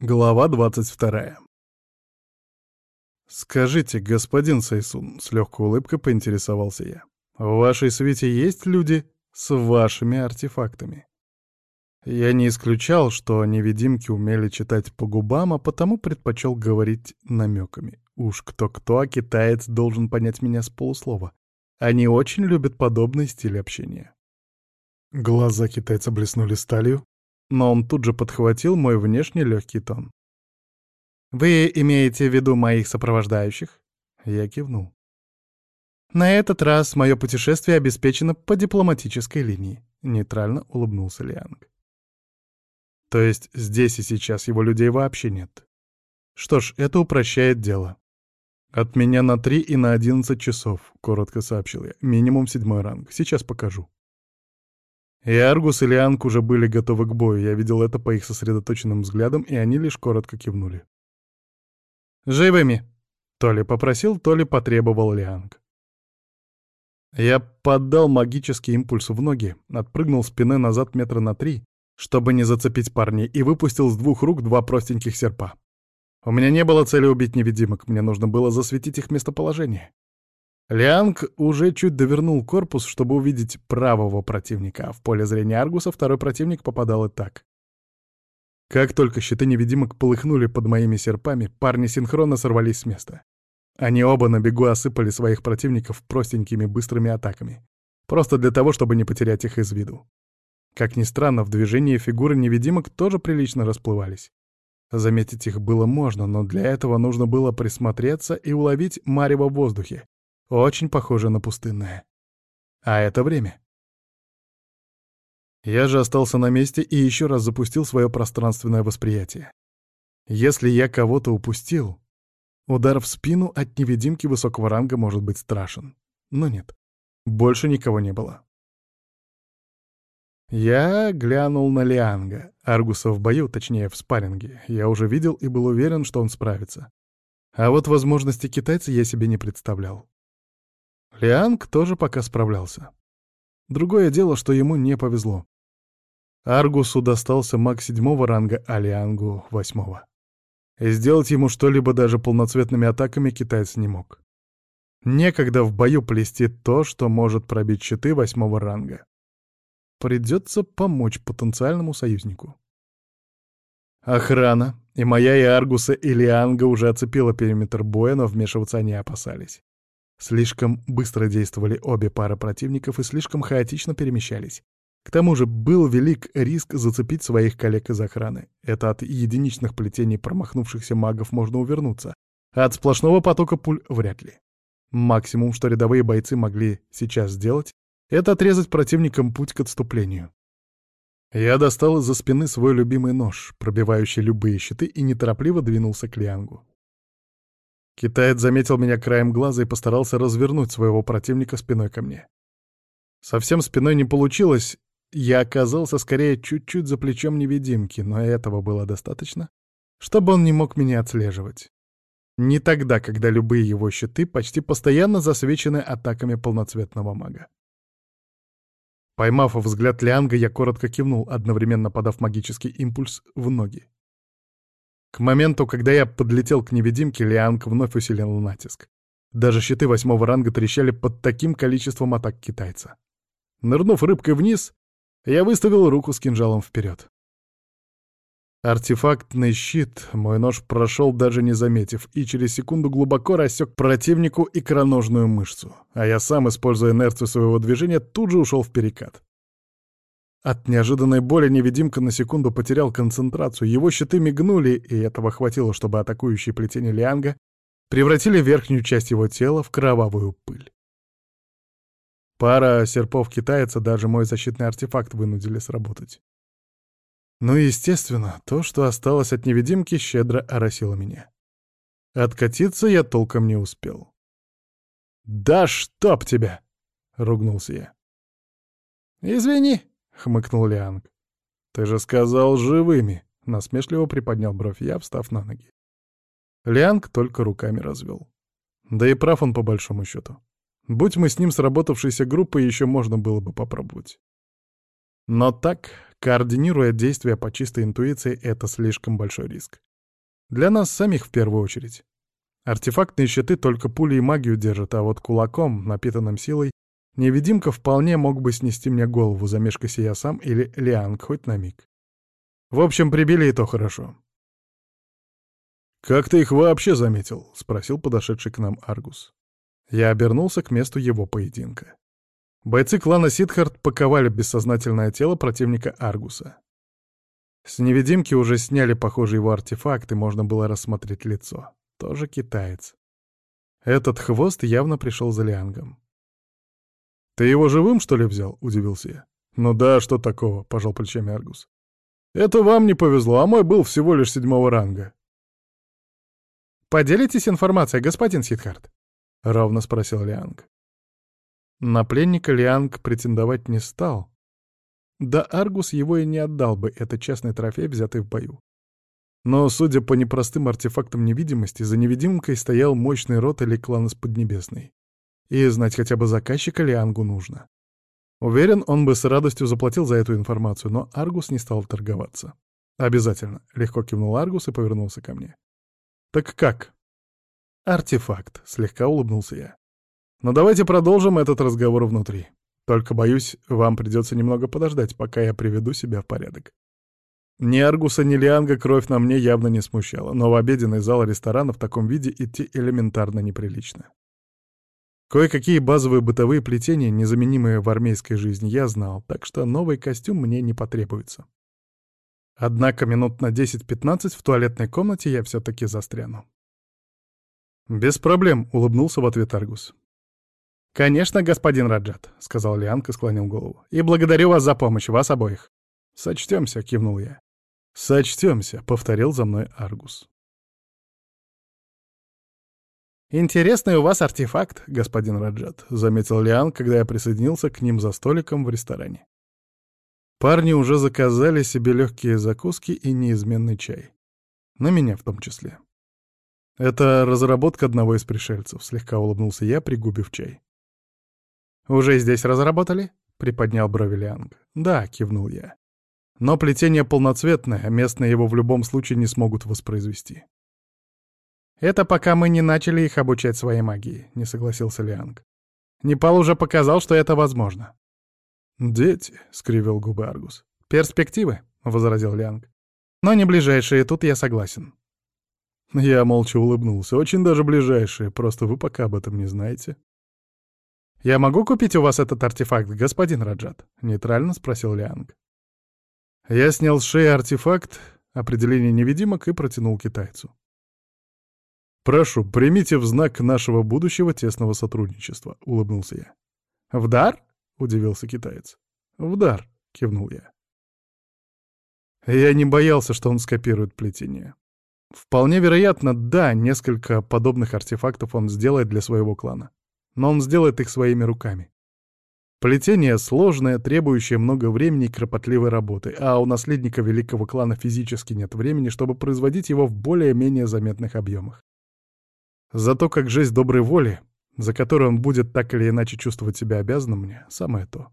Глава 22. «Скажите, господин Сайсун», — с легкой улыбкой поинтересовался я, — «в вашей свете есть люди с вашими артефактами?» Я не исключал, что невидимки умели читать по губам, а потому предпочел говорить намеками. Уж кто-кто, а китаец должен понять меня с полуслова. Они очень любят подобный стиль общения. Глаза китайца блеснули сталью, но он тут же подхватил мой внешний легкий тон. «Вы имеете в виду моих сопровождающих?» Я кивнул. «На этот раз мое путешествие обеспечено по дипломатической линии», — нейтрально улыбнулся Лианг. «То есть здесь и сейчас его людей вообще нет?» «Что ж, это упрощает дело. От меня на три и на одиннадцать часов», — коротко сообщил я. «Минимум седьмой ранг. Сейчас покажу». И Аргус и Лианг уже были готовы к бою, я видел это по их сосредоточенным взглядам, и они лишь коротко кивнули. «Живыми!» — то ли попросил, то ли потребовал Лианг. Я поддал магический импульс в ноги, отпрыгнул спиной назад метра на три, чтобы не зацепить парней, и выпустил с двух рук два простеньких серпа. У меня не было цели убить невидимок, мне нужно было засветить их местоположение. Лианг уже чуть довернул корпус, чтобы увидеть правого противника, а в поле зрения Аргуса второй противник попадал и так. Как только щиты невидимок полыхнули под моими серпами, парни синхронно сорвались с места. Они оба на бегу осыпали своих противников простенькими быстрыми атаками. Просто для того, чтобы не потерять их из виду. Как ни странно, в движении фигуры невидимок тоже прилично расплывались. Заметить их было можно, но для этого нужно было присмотреться и уловить марево в воздухе, очень похоже на пустынное. А это время. Я же остался на месте и еще раз запустил свое пространственное восприятие. Если я кого-то упустил, удар в спину от невидимки высокого ранга может быть страшен. Но нет, больше никого не было. Я глянул на Лианга, Аргуса в бою, точнее в спарринге. Я уже видел и был уверен, что он справится. А вот возможности китайца я себе не представлял. Лианг тоже пока справлялся. Другое дело, что ему не повезло. Аргусу достался маг седьмого ранга, а Лиангу — восьмого. И сделать ему что-либо даже полноцветными атаками китаец не мог. Некогда в бою плести то, что может пробить щиты восьмого ранга. Придется помочь потенциальному союзнику. Охрана, и моя, и Аргуса, и Лианга уже оцепила периметр боя, но вмешиваться они опасались. Слишком быстро действовали обе пары противников и слишком хаотично перемещались. К тому же был велик риск зацепить своих коллег из охраны. Это от единичных плетений промахнувшихся магов можно увернуться, а от сплошного потока пуль вряд ли. Максимум, что рядовые бойцы могли сейчас сделать, это отрезать противникам путь к отступлению. Я достал из-за спины свой любимый нож, пробивающий любые щиты, и неторопливо двинулся к Лиангу. Китаец заметил меня краем глаза и постарался развернуть своего противника спиной ко мне. Совсем спиной не получилось, я оказался скорее чуть-чуть за плечом невидимки, но этого было достаточно, чтобы он не мог меня отслеживать. Не тогда, когда любые его щиты почти постоянно засвечены атаками полноцветного мага. Поймав взгляд Лианга, я коротко кивнул, одновременно подав магический импульс в ноги. К моменту, когда я подлетел к невидимке, Лианг вновь усилил натиск. Даже щиты восьмого ранга трещали под таким количеством атак китайца. Нырнув рыбкой вниз, я выставил руку с кинжалом вперед. Артефактный щит мой нож прошел, даже не заметив, и через секунду глубоко рассек противнику икроножную мышцу, а я сам, используя инерцию своего движения, тут же ушел в перекат. От неожиданной боли невидимка на секунду потерял концентрацию, его щиты мигнули, и этого хватило, чтобы атакующие плетения Лианга превратили верхнюю часть его тела в кровавую пыль. Пара серпов китайца даже мой защитный артефакт вынудили сработать. Ну и, естественно, то, что осталось от невидимки, щедро оросило меня. Откатиться я толком не успел. «Да чтоб тебя!» — ругнулся я. «Извини», — хмыкнул Лианг. «Ты же сказал живыми!» — насмешливо приподнял бровь я, встав на ноги. Лианг только руками развел. Да и прав он по большому счету. Будь мы с ним сработавшейся группой, еще можно было бы попробовать. Но так, координируя действия по чистой интуиции, это слишком большой риск. Для нас самих в первую очередь. Артефактные щиты только пули и магию держат, а вот кулаком, напитанным силой, невидимка вполне мог бы снести мне голову, замешкайся я сам или Лианг хоть на миг. В общем, прибили и то хорошо. «Как ты их вообще заметил?» — спросил подошедший к нам Аргус. Я обернулся к месту его поединка. Бойцы клана Сидхарт паковали бессознательное тело противника Аргуса. С невидимки уже сняли похожий его артефакт, и можно было рассмотреть лицо. Тоже китаец. Этот хвост явно пришел за Лиангом. «Ты его живым, что ли, взял?» — удивился я. «Ну да, что такого?» — пожал плечами Аргус. «Это вам не повезло, а мой был всего лишь седьмого ранга». «Поделитесь информацией, господин Сидхарт?» — ровно спросил Лианг. На пленника Лианг претендовать не стал. Да Аргус его и не отдал бы, это частный трофей, взятый в бою. Но, судя по непростым артефактам невидимости, за невидимкой стоял мощный рот или клан из Поднебесной. И знать хотя бы заказчика Лиангу нужно. Уверен, он бы с радостью заплатил за эту информацию, но Аргус не стал торговаться. «Обязательно», — легко кивнул Аргус и повернулся ко мне. «Так как?» «Артефакт», — слегка улыбнулся я. Но давайте продолжим этот разговор внутри. Только, боюсь, вам придется немного подождать, пока я приведу себя в порядок. Ни Аргуса, ни Лианга кровь на мне явно не смущала, но в обеденный зал ресторана в таком виде идти элементарно неприлично. Кое-какие базовые бытовые плетения, незаменимые в армейской жизни, я знал, так что новый костюм мне не потребуется. Однако минут на 10-15 в туалетной комнате я все-таки застряну. «Без проблем», — улыбнулся в ответ Аргус. «Конечно, господин Раджат», — сказал Лианка, склонил голову. «И благодарю вас за помощь, вас обоих». «Сочтемся», — кивнул я. «Сочтемся», — повторил за мной Аргус. «Интересный у вас артефакт, господин Раджат», — заметил Лиан, когда я присоединился к ним за столиком в ресторане. Парни уже заказали себе легкие закуски и неизменный чай. На меня в том числе. «Это разработка одного из пришельцев», — слегка улыбнулся я, пригубив чай. «Уже здесь разработали?» — приподнял брови Лианг. «Да», — кивнул я. «Но плетение полноцветное, местные его в любом случае не смогут воспроизвести». «Это пока мы не начали их обучать своей магии», — не согласился Лианг. «Непал уже показал, что это возможно». «Дети», — скривил губы Аргус. «Перспективы», — возразил Лианг. «Но не ближайшие, тут я согласен». Я молча улыбнулся. «Очень даже ближайшие, просто вы пока об этом не знаете». «Я могу купить у вас этот артефакт, господин Раджат?» — нейтрально спросил Лианг. Я снял с шеи артефакт, определение невидимок и протянул китайцу. «Прошу, примите в знак нашего будущего тесного сотрудничества», — улыбнулся я. «В дар?» — удивился китаец. «В дар», — кивнул я. Я не боялся, что он скопирует плетение. Вполне вероятно, да, несколько подобных артефактов он сделает для своего клана но он сделает их своими руками. Плетение сложное, требующее много времени и кропотливой работы, а у наследника великого клана физически нет времени, чтобы производить его в более-менее заметных объемах. Зато как жесть доброй воли, за которую он будет так или иначе чувствовать себя обязанным мне, самое то.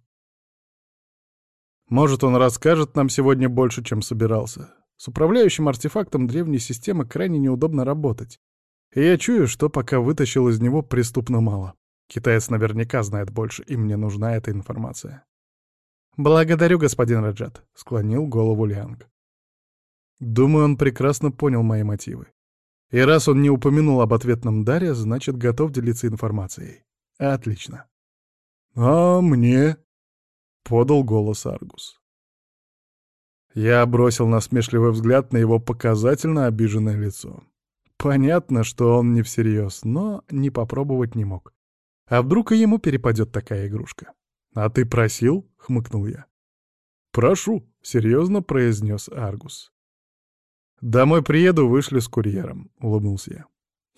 Может, он расскажет нам сегодня больше, чем собирался. С управляющим артефактом древней системы крайне неудобно работать. И я чую, что пока вытащил из него преступно мало. Китаец наверняка знает больше, и мне нужна эта информация. «Благодарю, господин Раджат», — склонил голову Лианг. Думаю, он прекрасно понял мои мотивы. И раз он не упомянул об ответном даре, значит, готов делиться информацией. Отлично. «А мне?» — подал голос Аргус. Я бросил насмешливый взгляд на его показательно обиженное лицо. Понятно, что он не всерьез, но не попробовать не мог. А вдруг и ему перепадет такая игрушка? «А ты просил?» — хмыкнул я. «Прошу», — серьезно произнес Аргус. «Домой приеду, вышли с курьером», — улыбнулся я.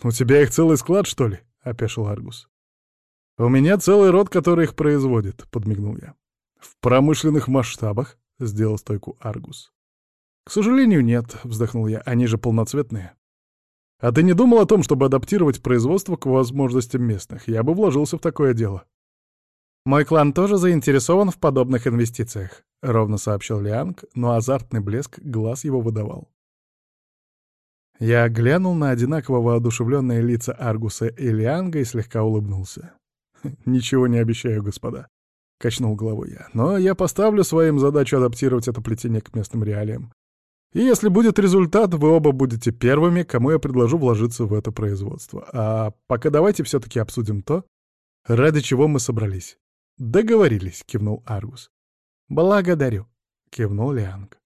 «У тебя их целый склад, что ли?» — опешил Аргус. «У меня целый род, который их производит», — подмигнул я. «В промышленных масштабах?» — сделал стойку Аргус. «К сожалению, нет», — вздохнул я. «Они же полноцветные». А ты не думал о том, чтобы адаптировать производство к возможностям местных? Я бы вложился в такое дело. Мой клан тоже заинтересован в подобных инвестициях, ровно сообщил Лианг, но азартный блеск глаз его выдавал. Я глянул на одинаково воодушевленные лица Аргуса и Лианга и слегка улыбнулся. «Ничего не обещаю, господа», — качнул головой я. «Но я поставлю своим задачу адаптировать это плетение к местным реалиям. И если будет результат, вы оба будете первыми, кому я предложу вложиться в это производство. А пока давайте все-таки обсудим то, ради чего мы собрались». «Договорились», — кивнул Аргус. «Благодарю», — кивнул Лианг.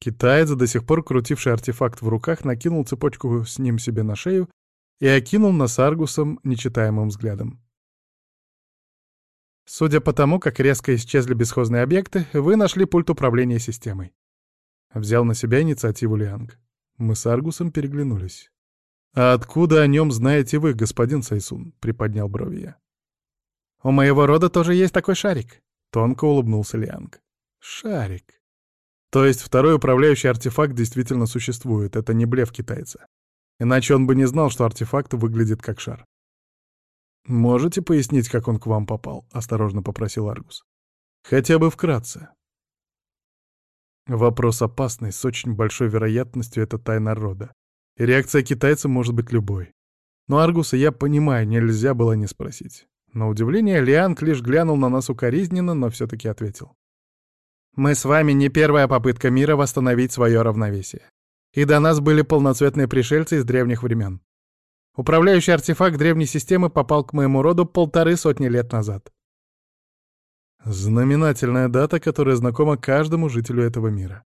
Китаец, до сих пор крутивший артефакт в руках, накинул цепочку с ним себе на шею и окинул нас Аргусом нечитаемым взглядом. Судя по тому, как резко исчезли бесхозные объекты, вы нашли пульт управления системой. Взял на себя инициативу Лианг. Мы с Аргусом переглянулись. «А откуда о нем знаете вы, господин Сайсун?» — приподнял брови я. «У моего рода тоже есть такой шарик», — тонко улыбнулся Лианг. «Шарик. То есть второй управляющий артефакт действительно существует, это не блеф китайца. Иначе он бы не знал, что артефакт выглядит как шар. «Можете пояснить, как он к вам попал?» — осторожно попросил Аргус. «Хотя бы вкратце». Вопрос опасный, с очень большой вероятностью это тайна рода. И реакция китайца может быть любой. Но Аргуса я понимаю, нельзя было не спросить. На удивление, Лианг лишь глянул на нас укоризненно, но все-таки ответил. Мы с вами не первая попытка мира восстановить свое равновесие. И до нас были полноцветные пришельцы из древних времен. Управляющий артефакт древней системы попал к моему роду полторы сотни лет назад. Знаменательная дата, которая знакома каждому жителю этого мира.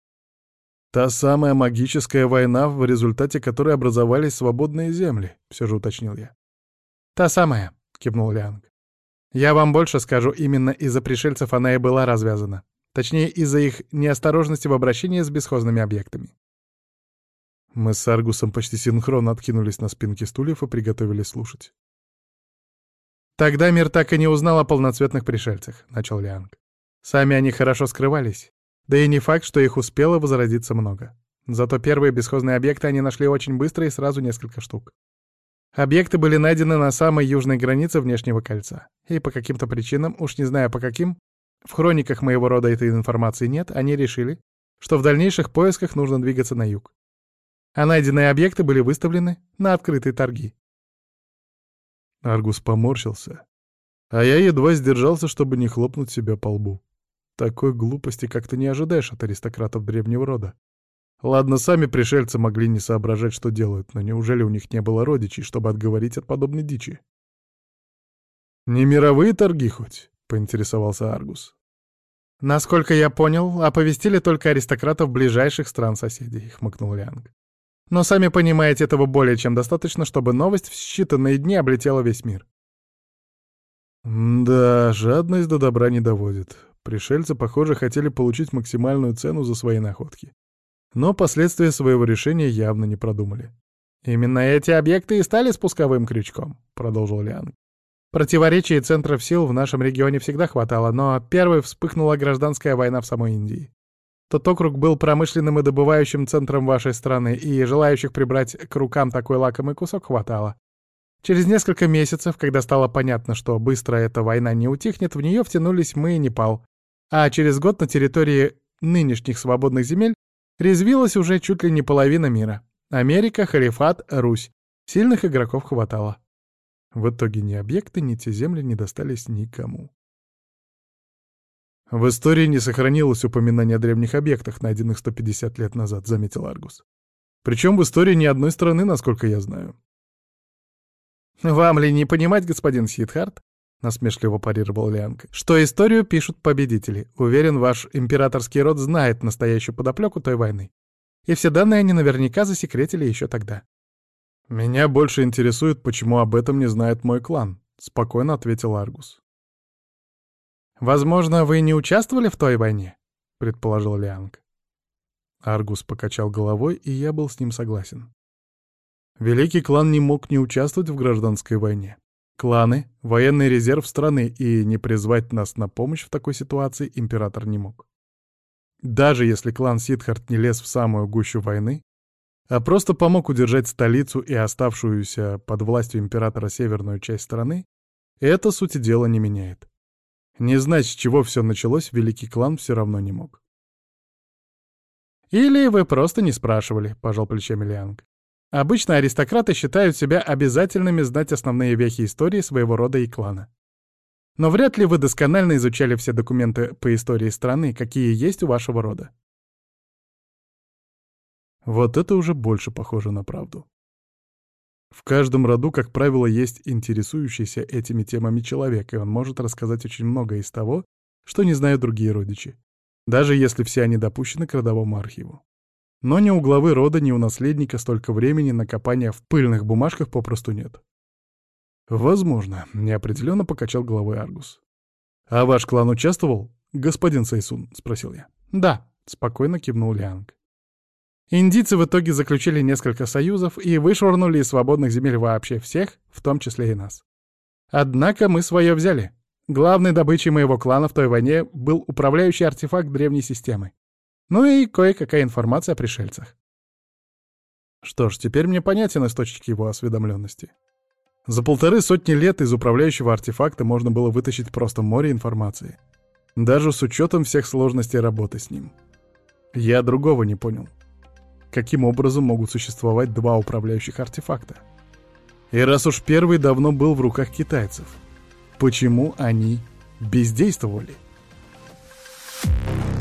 Та самая магическая война, в результате которой образовались свободные земли, все же уточнил я. Та самая, кивнул Лианг. Я вам больше скажу, именно из-за пришельцев она и была развязана. Точнее, из-за их неосторожности в обращении с бесхозными объектами. Мы с Аргусом почти синхронно откинулись на спинки стульев и приготовились слушать. «Тогда мир так и не узнал о полноцветных пришельцах», — начал Лианг. «Сами они хорошо скрывались. Да и не факт, что их успело возродиться много. Зато первые бесхозные объекты они нашли очень быстро и сразу несколько штук. Объекты были найдены на самой южной границе внешнего кольца. И по каким-то причинам, уж не знаю по каким, в хрониках моего рода этой информации нет, они решили, что в дальнейших поисках нужно двигаться на юг. А найденные объекты были выставлены на открытые торги. Аргус поморщился, а я едва сдержался, чтобы не хлопнуть себя по лбу. Такой глупости как-то не ожидаешь от аристократов древнего рода. Ладно, сами пришельцы могли не соображать, что делают, но неужели у них не было родичей, чтобы отговорить от подобной дичи? «Не мировые торги хоть?» — поинтересовался Аргус. «Насколько я понял, оповестили только аристократов ближайших стран-соседей», — хмыкнул Лианг. «Но сами понимаете, этого более чем достаточно, чтобы новость в считанные дни облетела весь мир». «Да, жадность до добра не доводит. Пришельцы, похоже, хотели получить максимальную цену за свои находки. Но последствия своего решения явно не продумали. «Именно эти объекты и стали спусковым крючком», — продолжил Лианг. Противоречий центров сил в нашем регионе всегда хватало, но первой вспыхнула гражданская война в самой Индии. Тот округ был промышленным и добывающим центром вашей страны, и желающих прибрать к рукам такой лакомый кусок хватало. Через несколько месяцев, когда стало понятно, что быстро эта война не утихнет, в нее втянулись мы и Непал. А через год на территории нынешних свободных земель резвилась уже чуть ли не половина мира. Америка, Халифат, Русь. Сильных игроков хватало. В итоге ни объекты, ни те земли не достались никому. «В истории не сохранилось упоминания о древних объектах, найденных 150 лет назад», — заметил Аргус. «Причем в истории ни одной страны, насколько я знаю». «Вам ли не понимать, господин Сидхарт?» — насмешливо парировал Лианг, — «что историю пишут победители. Уверен, ваш императорский род знает настоящую подоплеку той войны. И все данные они наверняка засекретили еще тогда. «Меня больше интересует, почему об этом не знает мой клан», — спокойно ответил Аргус. «Возможно, вы не участвовали в той войне?» — предположил Лианг. Аргус покачал головой, и я был с ним согласен. Великий клан не мог не участвовать в гражданской войне. Кланы — военный резерв страны, и не призвать нас на помощь в такой ситуации император не мог. Даже если клан Сидхарт не лез в самую гущу войны, а просто помог удержать столицу и оставшуюся под властью императора северную часть страны, это сути дела не меняет. Не знать, с чего все началось, великий клан все равно не мог. Или вы просто не спрашивали, пожал плечами Лианг. Обычно аристократы считают себя обязательными знать основные вехи истории своего рода и клана. Но вряд ли вы досконально изучали все документы по истории страны, какие есть у вашего рода. Вот это уже больше похоже на правду. В каждом роду, как правило, есть интересующийся этими темами человек, и он может рассказать очень многое из того, что не знают другие родичи, даже если все они допущены к родовому архиву. Но ни у главы рода, ни у наследника столько времени на копание в пыльных бумажках попросту нет. «Возможно», — неопределенно покачал головой Аргус. «А ваш клан участвовал, господин Сайсун?» — спросил я. «Да», — спокойно кивнул Лианг. Индийцы в итоге заключили несколько союзов и вышвырнули из свободных земель вообще всех, в том числе и нас. Однако мы свое взяли. Главной добычей моего клана в той войне был управляющий артефакт древней системы. Ну и кое-какая информация о пришельцах. Что ж, теперь мне понятен источник его осведомленности. За полторы сотни лет из управляющего артефакта можно было вытащить просто море информации. Даже с учетом всех сложностей работы с ним. Я другого не понял. Каким образом могут существовать два управляющих артефакта? И раз уж первый давно был в руках китайцев, почему они бездействовали? Thank you